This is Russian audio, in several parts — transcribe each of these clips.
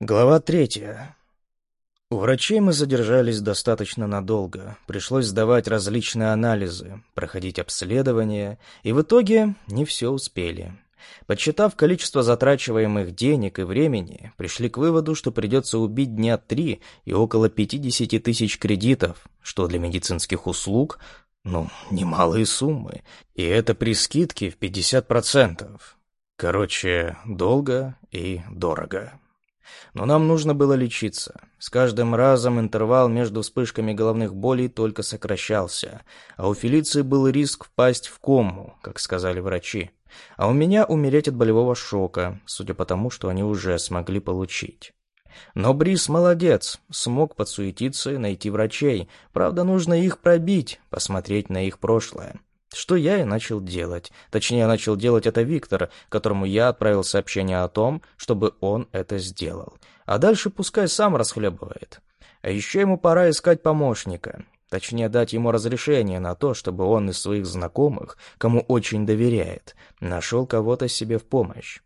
Глава третья. У врачей мы задержались достаточно надолго. Пришлось сдавать различные анализы, проходить обследования, и в итоге не все успели. Подсчитав количество затрачиваемых денег и времени, пришли к выводу, что придется убить дня три и около 50 тысяч кредитов, что для медицинских услуг, ну, немалые суммы, и это при скидке в 50%. Короче, долго и дорого. Но нам нужно было лечиться. С каждым разом интервал между вспышками головных болей только сокращался, а у Фелиции был риск впасть в кому, как сказали врачи. А у меня умереть от болевого шока, судя по тому, что они уже смогли получить. Но Брис молодец, смог подсуетиться и найти врачей. Правда, нужно их пробить, посмотреть на их прошлое. Что я и начал делать. Точнее, начал делать это Виктор, которому я отправил сообщение о том, чтобы он это сделал. А дальше пускай сам расхлебывает. А еще ему пора искать помощника. Точнее, дать ему разрешение на то, чтобы он из своих знакомых, кому очень доверяет, нашел кого-то себе в помощь.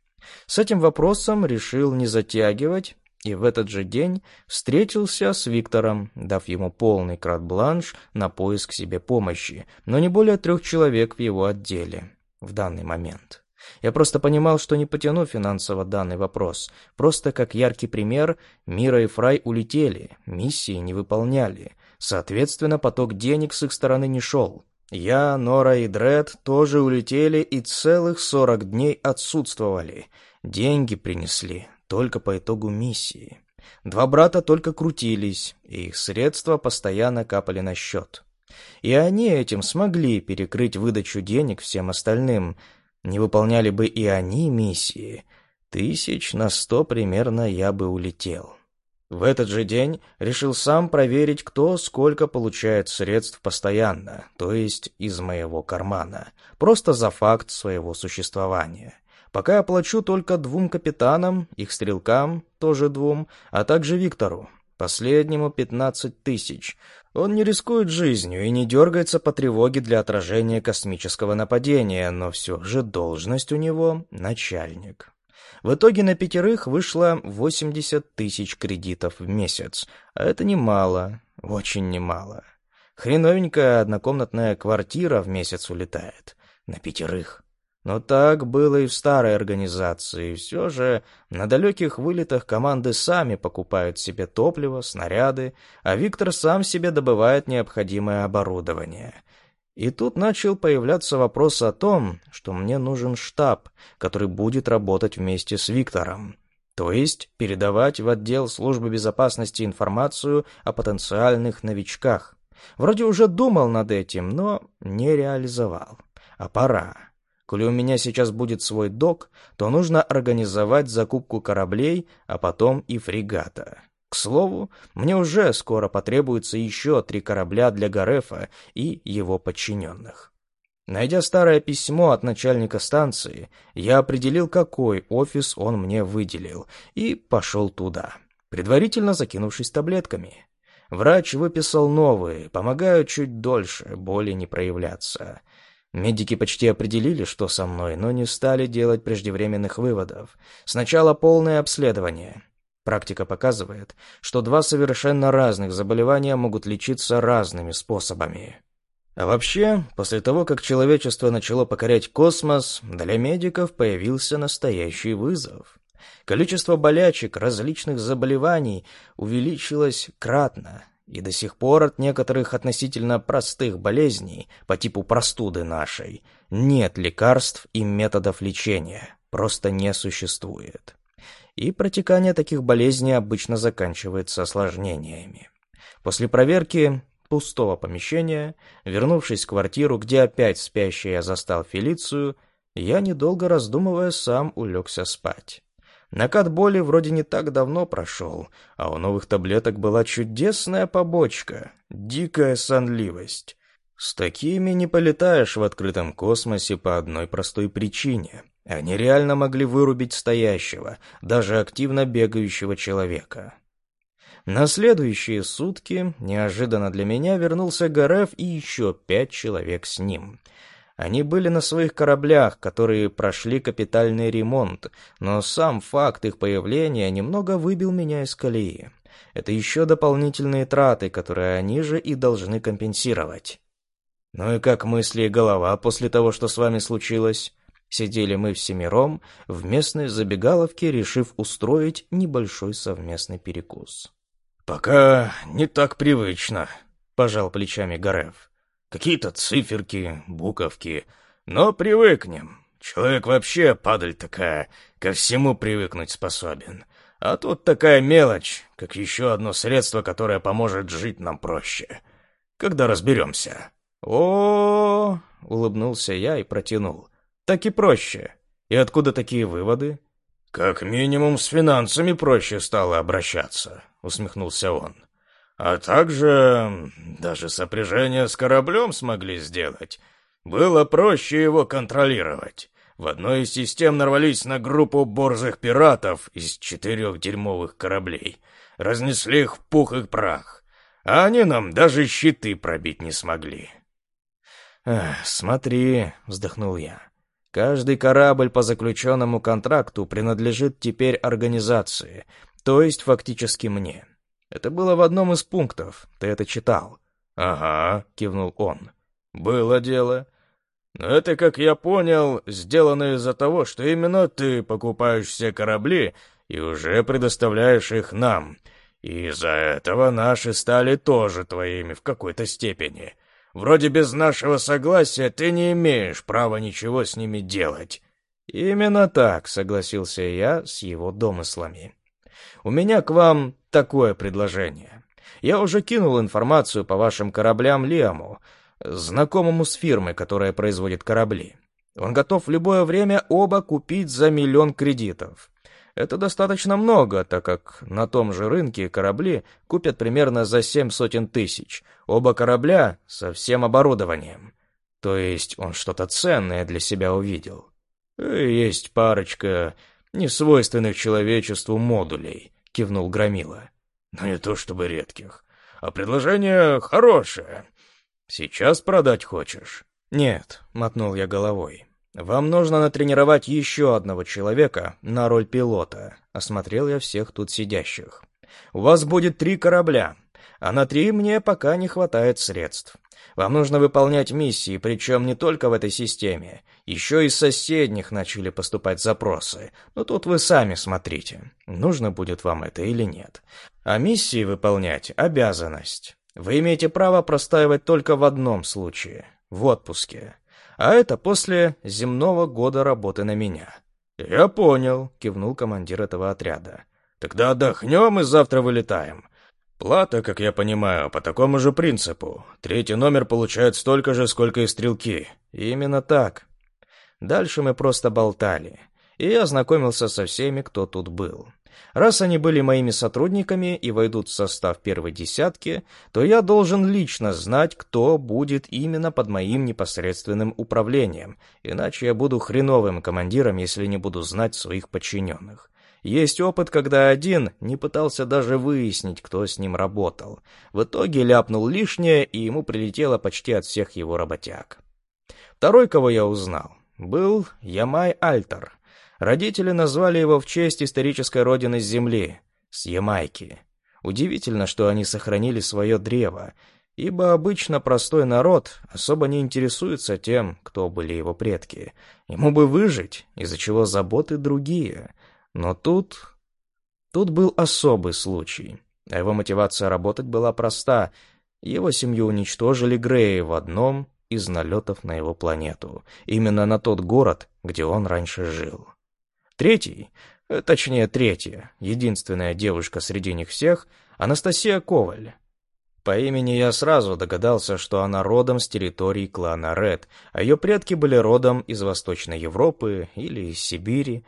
С этим вопросом решил не затягивать и в этот же день встретился с Виктором, дав ему полный крат-бланш на поиск себе помощи, но не более трех человек в его отделе в данный момент. Я просто понимал, что не потяну финансово данный вопрос. Просто как яркий пример, Мира и Фрай улетели, миссии не выполняли. Соответственно, поток денег с их стороны не шел. Я, Нора и Дред тоже улетели и целых сорок дней отсутствовали. Деньги принесли, только по итогу миссии. Два брата только крутились, и их средства постоянно капали на счет. И они этим смогли перекрыть выдачу денег всем остальным. Не выполняли бы и они миссии. Тысяч на сто примерно я бы улетел. В этот же день решил сам проверить, кто сколько получает средств постоянно, то есть из моего кармана, просто за факт своего существования. Пока я плачу только двум капитанам, их стрелкам, тоже двум, а также Виктору. Последнему 15 тысяч. Он не рискует жизнью и не дергается по тревоге для отражения космического нападения, но все же должность у него — начальник. В итоге на пятерых вышло 80 тысяч кредитов в месяц, а это немало, очень немало. Хреновенькая однокомнатная квартира в месяц улетает. На пятерых. Но так было и в старой организации. Все же на далеких вылетах команды сами покупают себе топливо, снаряды, а Виктор сам себе добывает необходимое оборудование. И тут начал появляться вопрос о том, что мне нужен штаб, который будет работать вместе с Виктором. То есть передавать в отдел службы безопасности информацию о потенциальных новичках. Вроде уже думал над этим, но не реализовал. А пора. Коли у меня сейчас будет свой док, то нужно организовать закупку кораблей, а потом и фрегата. К слову, мне уже скоро потребуется еще три корабля для Гарефа и его подчиненных. Найдя старое письмо от начальника станции, я определил, какой офис он мне выделил, и пошел туда, предварительно закинувшись таблетками. Врач выписал новые, помогают чуть дольше, боли не проявляться. Медики почти определили, что со мной, но не стали делать преждевременных выводов. Сначала полное обследование. Практика показывает, что два совершенно разных заболевания могут лечиться разными способами. А вообще, после того, как человечество начало покорять космос, для медиков появился настоящий вызов. Количество болячек различных заболеваний увеличилось кратно, и до сих пор от некоторых относительно простых болезней, по типу простуды нашей, нет лекарств и методов лечения, просто не существует. И протекание таких болезней обычно заканчивается осложнениями. После проверки пустого помещения, вернувшись в квартиру, где опять спящий я застал Фелицию, я, недолго раздумывая, сам улегся спать. Накат боли вроде не так давно прошел, а у новых таблеток была чудесная побочка — дикая сонливость. С такими не полетаешь в открытом космосе по одной простой причине. Они реально могли вырубить стоящего, даже активно бегающего человека. На следующие сутки неожиданно для меня вернулся Гареф и еще пять человек с ним — Они были на своих кораблях, которые прошли капитальный ремонт, но сам факт их появления немного выбил меня из колеи. Это еще дополнительные траты, которые они же и должны компенсировать. Ну и как мысли и голова после того, что с вами случилось? Сидели мы всемиром в местной забегаловке, решив устроить небольшой совместный перекус. «Пока не так привычно», — пожал плечами Гарев. «Какие-то циферки, буковки, но привыкнем. Человек вообще, падаль такая, ко всему привыкнуть способен. А тут такая мелочь, как еще одно средство, которое поможет жить нам проще. Когда разберемся». О, улыбнулся я и протянул. Так и проще. И откуда такие выводы? Как минимум с финансами проще стало обращаться, усмехнулся он. А также даже сопряжение с кораблем смогли сделать. Было проще его контролировать. В одной из систем нарвались на группу борзых пиратов из четырех дерьмовых кораблей. Разнесли их в пух и прах. А они нам даже щиты пробить не смогли. «Эх, смотри», — вздохнул я. Каждый корабль по заключенному контракту принадлежит теперь организации, то есть фактически мне. Это было в одном из пунктов, ты это читал. «Ага», — кивнул он. «Было дело. Но это, как я понял, сделано из-за того, что именно ты покупаешь все корабли и уже предоставляешь их нам. И из-за этого наши стали тоже твоими в какой-то степени. Вроде без нашего согласия ты не имеешь права ничего с ними делать». «Именно так», — согласился я с его домыслами. «У меня к вам такое предложение. Я уже кинул информацию по вашим кораблям Лиаму, знакомому с фирмой, которая производит корабли. Он готов в любое время оба купить за миллион кредитов. Это достаточно много, так как на том же рынке корабли купят примерно за семь сотен тысяч. Оба корабля со всем оборудованием. То есть он что-то ценное для себя увидел. «Есть парочка несвойственных человечеству модулей», — кивнул Громила. «Но не то чтобы редких. А предложение хорошее. Сейчас продать хочешь?» «Нет», — мотнул я головой. «Вам нужно натренировать еще одного человека на роль пилота», — осмотрел я всех тут сидящих. «У вас будет три корабля, а на три мне пока не хватает средств. Вам нужно выполнять миссии, причем не только в этой системе. Еще из соседних начали поступать запросы. Но тут вы сами смотрите, нужно будет вам это или нет. А миссии выполнять — обязанность. Вы имеете право простаивать только в одном случае — в отпуске. А это после земного года работы на меня. «Я понял», — кивнул командир этого отряда. «Тогда отдохнем и завтра вылетаем. Плата, как я понимаю, по такому же принципу. Третий номер получает столько же, сколько и стрелки». «Именно так». Дальше мы просто болтали, и я ознакомился со всеми, кто тут был. Раз они были моими сотрудниками и войдут в состав первой десятки, то я должен лично знать, кто будет именно под моим непосредственным управлением, иначе я буду хреновым командиром, если не буду знать своих подчиненных. Есть опыт, когда один не пытался даже выяснить, кто с ним работал. В итоге ляпнул лишнее, и ему прилетело почти от всех его работяг. Второй, кого я узнал, был Ямай Альтер — Родители назвали его в честь исторической родины Земли, с Ямайки. Удивительно, что они сохранили свое древо, ибо обычно простой народ особо не интересуется тем, кто были его предки. Ему бы выжить, из-за чего заботы другие. Но тут... Тут был особый случай, его мотивация работать была проста. Его семью уничтожили Греи в одном из налетов на его планету, именно на тот город, где он раньше жил. Третий, э, точнее третья, единственная девушка среди них всех, Анастасия Коваль. По имени я сразу догадался, что она родом с территории клана Ред, а ее предки были родом из Восточной Европы или из Сибири.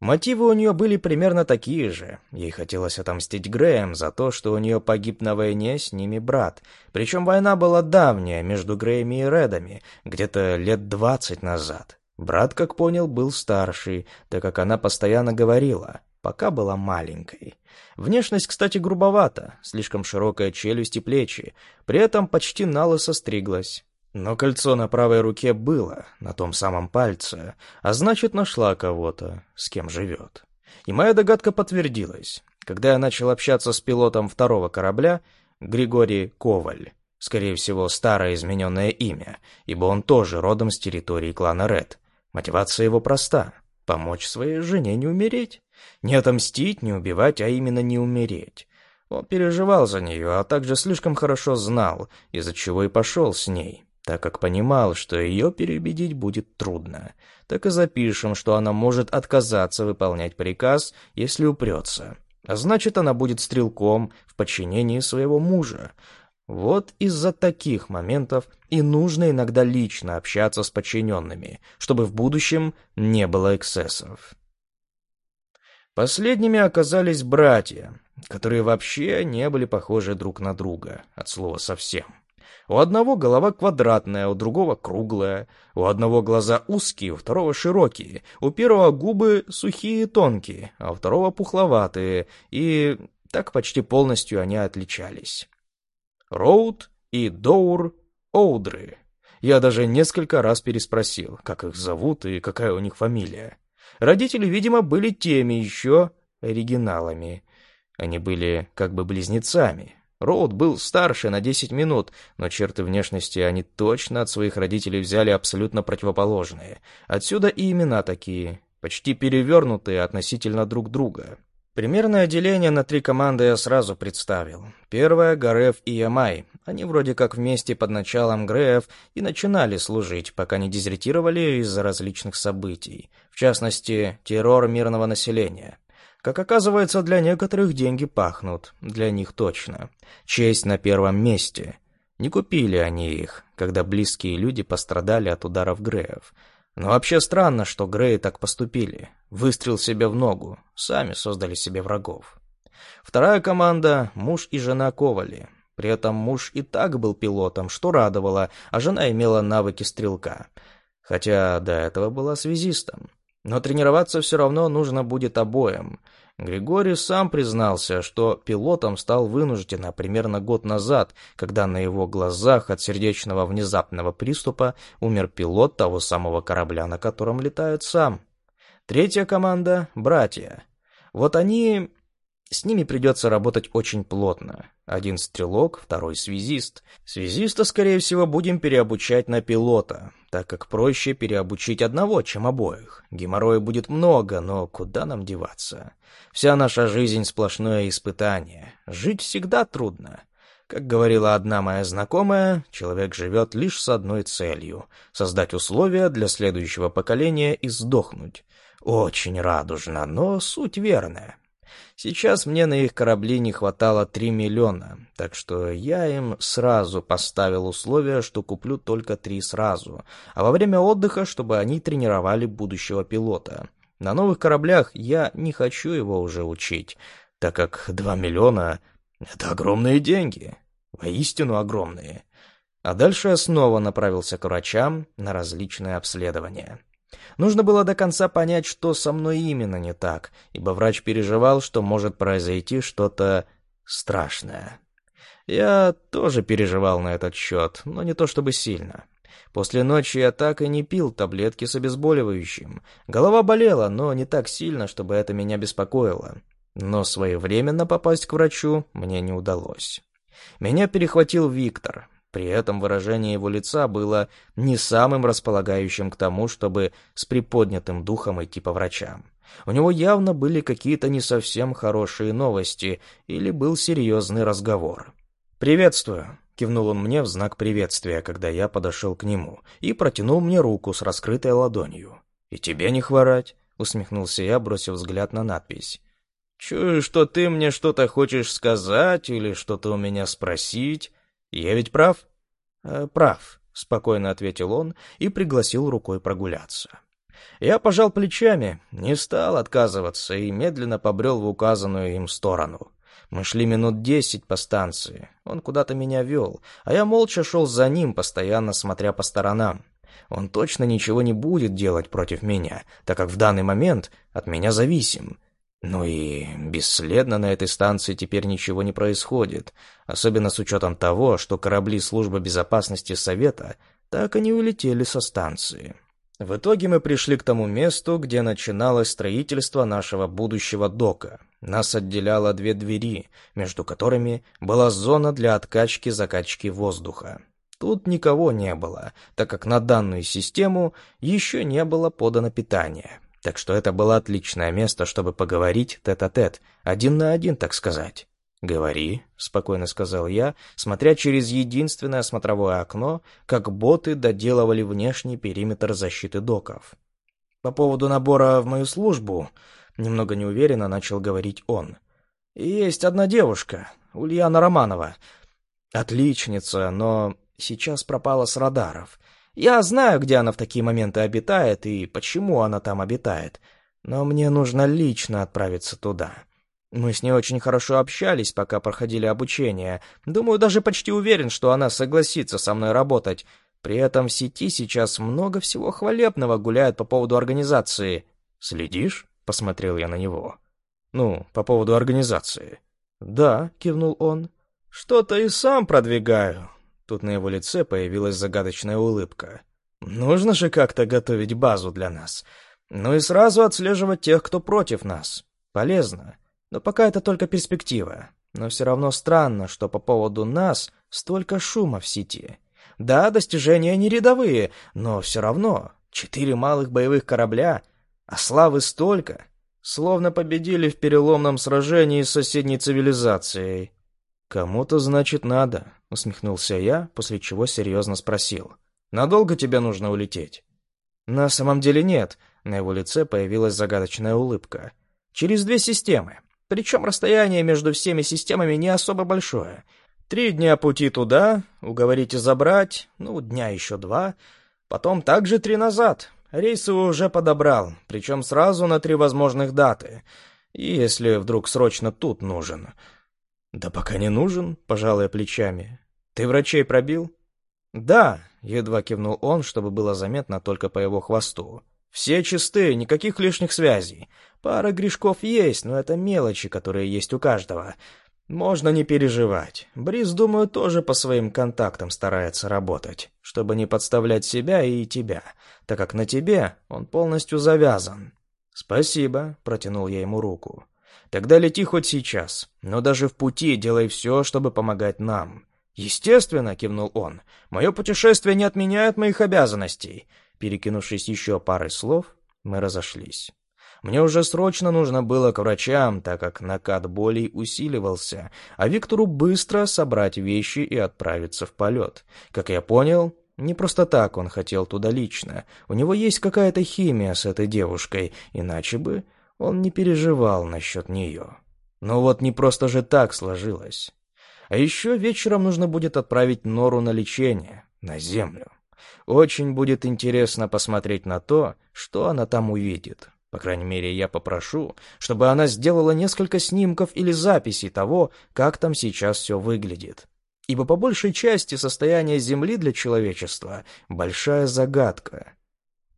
Мотивы у нее были примерно такие же. Ей хотелось отомстить Греем за то, что у нее погиб на войне с ними брат. Причем война была давняя, между Греями и Редами, где-то лет двадцать назад. Брат, как понял, был старший, так как она постоянно говорила, пока была маленькой. Внешность, кстати, грубовата, слишком широкая челюсть и плечи, при этом почти налысо стриглась. Но кольцо на правой руке было, на том самом пальце, а значит, нашла кого-то, с кем живет. И моя догадка подтвердилась. Когда я начал общаться с пилотом второго корабля, Григорий Коваль, скорее всего, старое измененное имя, ибо он тоже родом с территории клана Ред. Мотивация его проста — помочь своей жене не умереть. Не отомстить, не убивать, а именно не умереть. Он переживал за нее, а также слишком хорошо знал, из-за чего и пошел с ней так как понимал, что ее переубедить будет трудно. Так и запишем, что она может отказаться выполнять приказ, если упрется. А значит, она будет стрелком в подчинении своего мужа. Вот из-за таких моментов и нужно иногда лично общаться с подчиненными, чтобы в будущем не было эксцессов. Последними оказались братья, которые вообще не были похожи друг на друга, от слова совсем. У одного голова квадратная, у другого круглая, у одного глаза узкие, у второго широкие, у первого губы сухие и тонкие, а у второго пухловатые, и так почти полностью они отличались. Роуд и Доур Оудры. Я даже несколько раз переспросил, как их зовут и какая у них фамилия. Родители, видимо, были теми еще оригиналами. Они были как бы близнецами, Роуд был старше на 10 минут, но черты внешности они точно от своих родителей взяли абсолютно противоположные. Отсюда и имена такие, почти перевернутые относительно друг друга. Примерное деление на три команды я сразу представил. Первая — Гареф и Ямай. Они вроде как вместе под началом Греев и начинали служить, пока не дезертировали из-за различных событий. В частности, террор мирного населения. Как оказывается, для некоторых деньги пахнут, для них точно. Честь на первом месте. Не купили они их, когда близкие люди пострадали от ударов Греев. Но вообще странно, что Греи так поступили. Выстрел себе в ногу, сами создали себе врагов. Вторая команда — муж и жена Ковали. При этом муж и так был пилотом, что радовало, а жена имела навыки стрелка. Хотя до этого была связистом. Но тренироваться все равно нужно будет обоим. Григорий сам признался, что пилотом стал вынужденно примерно год назад, когда на его глазах от сердечного внезапного приступа умер пилот того самого корабля, на котором летает сам. Третья команда — братья. Вот они с ними придется работать очень плотно. Один стрелок, второй связист. Связиста, скорее всего, будем переобучать на пилота, так как проще переобучить одного, чем обоих. Геморроя будет много, но куда нам деваться? Вся наша жизнь сплошное испытание. Жить всегда трудно. Как говорила одна моя знакомая, человек живет лишь с одной целью — создать условия для следующего поколения и сдохнуть. Очень радужно, но суть верная. Сейчас мне на их корабли не хватало 3 миллиона, так что я им сразу поставил условие, что куплю только три сразу, а во время отдыха, чтобы они тренировали будущего пилота. На новых кораблях я не хочу его уже учить, так как 2 миллиона — это огромные деньги, воистину огромные. А дальше я снова направился к врачам на различные обследования. Нужно было до конца понять, что со мной именно не так, ибо врач переживал, что может произойти что-то страшное. Я тоже переживал на этот счет, но не то чтобы сильно. После ночи я так и не пил таблетки с обезболивающим. Голова болела, но не так сильно, чтобы это меня беспокоило. Но своевременно попасть к врачу мне не удалось. Меня перехватил Виктор. При этом выражение его лица было не самым располагающим к тому, чтобы с приподнятым духом идти по врачам. У него явно были какие-то не совсем хорошие новости или был серьезный разговор. «Приветствую», — кивнул он мне в знак приветствия, когда я подошел к нему, и протянул мне руку с раскрытой ладонью. «И тебе не хворать», — усмехнулся я, бросив взгляд на надпись. «Чую, что ты мне что-то хочешь сказать или что-то у меня спросить. «Я ведь прав?» э, «Прав», — спокойно ответил он и пригласил рукой прогуляться. Я пожал плечами, не стал отказываться и медленно побрел в указанную им сторону. Мы шли минут десять по станции. Он куда-то меня вел, а я молча шел за ним, постоянно смотря по сторонам. Он точно ничего не будет делать против меня, так как в данный момент от меня зависим. Ну и бесследно на этой станции теперь ничего не происходит, особенно с учетом того, что корабли службы безопасности Совета так они улетели со станции. В итоге мы пришли к тому месту, где начиналось строительство нашего будущего дока. Нас отделяло две двери, между которыми была зона для откачки-закачки воздуха. Тут никого не было, так как на данную систему еще не было подано питание. Так что это было отличное место, чтобы поговорить тет-а-тет, -тет, один на один, так сказать. «Говори», — спокойно сказал я, смотря через единственное смотровое окно, как боты доделывали внешний периметр защиты доков. «По поводу набора в мою службу», — немного неуверенно начал говорить он. «Есть одна девушка, Ульяна Романова. Отличница, но сейчас пропала с радаров. Я знаю, где она в такие моменты обитает и почему она там обитает, но мне нужно лично отправиться туда». Мы с ней очень хорошо общались, пока проходили обучение. Думаю, даже почти уверен, что она согласится со мной работать. При этом в сети сейчас много всего хвалебного гуляет по поводу организации. «Следишь?» — посмотрел я на него. «Ну, по поводу организации». «Да», — кивнул он. «Что-то и сам продвигаю». Тут на его лице появилась загадочная улыбка. «Нужно же как-то готовить базу для нас. Ну и сразу отслеживать тех, кто против нас. Полезно. Но пока это только перспектива. Но все равно странно, что по поводу нас столько шума в сети. Да, достижения не рядовые, но все равно четыре малых боевых корабля, а славы столько, словно победили в переломном сражении с соседней цивилизацией. «Кому-то, значит, надо», — усмехнулся я, после чего серьезно спросил. «Надолго тебе нужно улететь?» «На самом деле нет», — на его лице появилась загадочная улыбка. «Через две системы. Причем расстояние между всеми системами не особо большое. Три дня пути туда, уговорите забрать, ну, дня еще два. Потом также три назад. Рейсы уже подобрал, причем сразу на три возможных даты. И если вдруг срочно тут нужен. Да пока не нужен, пожалуй, плечами. Ты врачей пробил? Да, едва кивнул он, чтобы было заметно только по его хвосту. Все чисты, никаких лишних связей. Пара грешков есть, но это мелочи, которые есть у каждого. Можно не переживать. Бриз, думаю, тоже по своим контактам старается работать, чтобы не подставлять себя и тебя, так как на тебе он полностью завязан. «Спасибо», — протянул я ему руку. «Тогда лети хоть сейчас, но даже в пути делай все, чтобы помогать нам». «Естественно», — кивнул он, — «мое путешествие не отменяет моих обязанностей. Перекинувшись еще парой слов, мы разошлись. Мне уже срочно нужно было к врачам, так как накат болей усиливался, а Виктору быстро собрать вещи и отправиться в полет. Как я понял, не просто так он хотел туда лично. У него есть какая-то химия с этой девушкой, иначе бы он не переживал насчет нее. Но вот не просто же так сложилось. А еще вечером нужно будет отправить Нору на лечение, на землю. Очень будет интересно посмотреть на то, что она там увидит. По крайней мере, я попрошу, чтобы она сделала несколько снимков или записей того, как там сейчас все выглядит. Ибо по большей части состояние Земли для человечества — большая загадка.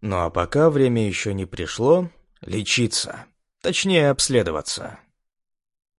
Ну а пока время еще не пришло, лечиться, точнее обследоваться.